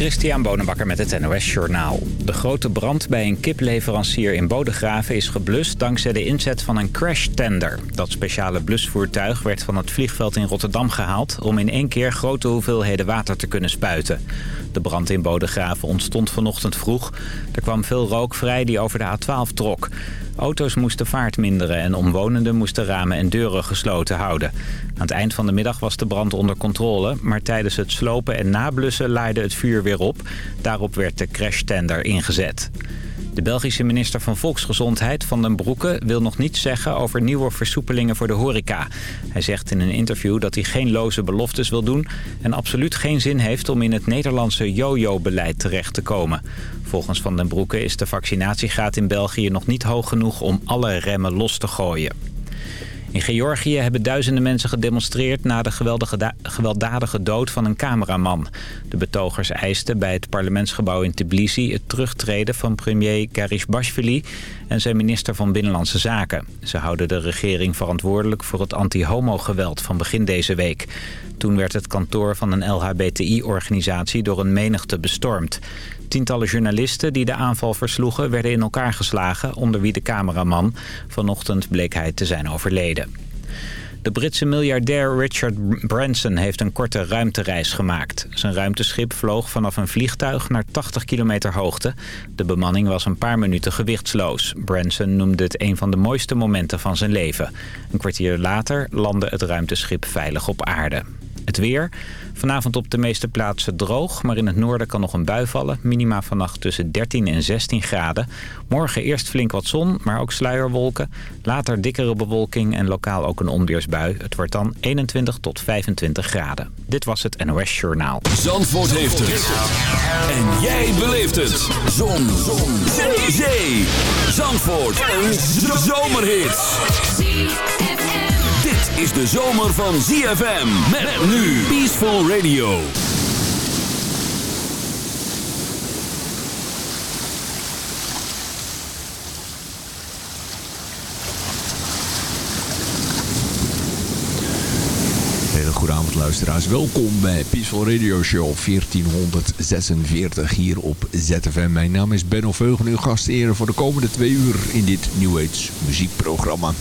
Christian Bonenbakker met het NOS Journaal. De grote brand bij een kipleverancier in Bodegraven is geblust dankzij de inzet van een crashtender. Dat speciale blusvoertuig werd van het vliegveld in Rotterdam gehaald... om in één keer grote hoeveelheden water te kunnen spuiten. De brand in Bodegraven ontstond vanochtend vroeg. Er kwam veel rook vrij die over de A12 trok. Auto's moesten vaart minderen en omwonenden moesten ramen en deuren gesloten houden. Aan het eind van de middag was de brand onder controle, maar tijdens het slopen en nablussen laaide het vuur weer op. Daarop werd de crashtender ingezet. De Belgische minister van Volksgezondheid, Van den Broeke, wil nog niets zeggen over nieuwe versoepelingen voor de horeca. Hij zegt in een interview dat hij geen loze beloftes wil doen... en absoluut geen zin heeft om in het Nederlandse yo-yo-beleid terecht te komen. Volgens Van den Broeke is de vaccinatiegraad in België nog niet hoog genoeg om alle remmen los te gooien. In Georgië hebben duizenden mensen gedemonstreerd na de gewelddadige dood van een cameraman. De betogers eisten bij het parlementsgebouw in Tbilisi het terugtreden van premier Garishbashvili en zijn minister van Binnenlandse Zaken. Ze houden de regering verantwoordelijk voor het anti-homo-geweld van begin deze week. Toen werd het kantoor van een LHBTI-organisatie door een menigte bestormd. Tientallen journalisten die de aanval versloegen werden in elkaar geslagen, onder wie de cameraman. Vanochtend bleek hij te zijn overleden. De Britse miljardair Richard Branson heeft een korte ruimtereis gemaakt. Zijn ruimteschip vloog vanaf een vliegtuig naar 80 kilometer hoogte. De bemanning was een paar minuten gewichtsloos. Branson noemde het een van de mooiste momenten van zijn leven. Een kwartier later landde het ruimteschip veilig op aarde. Het weer. Vanavond op de meeste plaatsen droog, maar in het noorden kan nog een bui vallen. Minima vannacht tussen 13 en 16 graden. Morgen eerst flink wat zon, maar ook sluierwolken. Later dikkere bewolking en lokaal ook een onweersbui. Het wordt dan 21 tot 25 graden. Dit was het NOS Journaal. Zandvoort heeft het. En jij beleeft het. Zon. zon. Zee. Zandvoort. Een zomerhit is de zomer van ZFM. Met, nu Peaceful Radio. Hele goede avond luisteraars. Welkom bij Peaceful Radio Show 1446 hier op ZFM. Mijn naam is Benno Veugen, uw gastheer voor de komende twee uur in dit New Age muziekprogramma.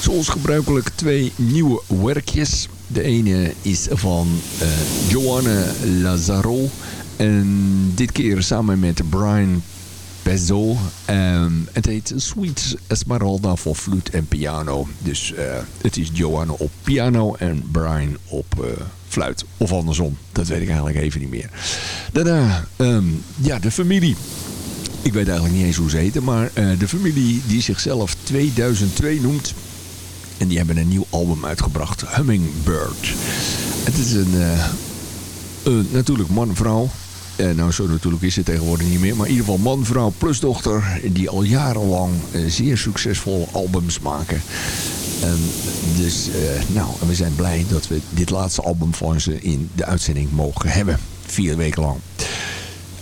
Zoals gebruikelijk twee nieuwe werkjes. De ene is van uh, Joanne Lazaro. En dit keer samen met Brian Pezzo. Um, het heet Sweet Esmeralda voor fluit en piano. Dus uh, het is Joanne op piano en Brian op uh, fluit. Of andersom, dat weet ik eigenlijk even niet meer. Daarna, um, ja, de familie. Ik weet eigenlijk niet eens hoe ze heten, maar de familie die zichzelf 2002 noemt... En die hebben een nieuw album uitgebracht. Hummingbird. Het is een... Uh, natuurlijk man-vrouw. Uh, nou, zo natuurlijk is het tegenwoordig niet meer. Maar in ieder geval man, vrouw plus dochter. Die al jarenlang uh, zeer succesvol albums maken. En dus, nou, we zijn blij dat we dit laatste album van ze in de uitzending mogen hebben. Vier weken lang.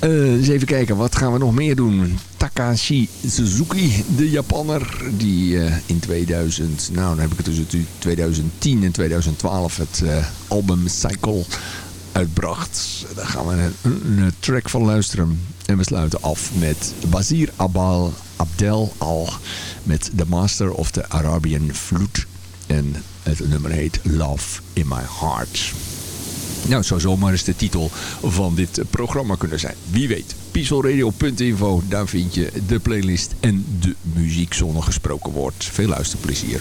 Uh, eens even kijken, wat gaan we nog meer doen? Takashi Suzuki, de Japanner, die uh, in 2000, nou dan heb ik het tussen 2010 en 2012 het uh, album Cycle uitbracht. Daar gaan we een, een, track van luisteren. En we sluiten af met Bazir Abal Abdel Al met The Master of the Arabian Flute. En het nummer heet Love in My Heart. Nou, zou zomaar eens de titel van dit programma kunnen zijn. Wie weet. Pieselradio.info, daar vind je de playlist en de muziek zonder gesproken woord. Veel luisterplezier.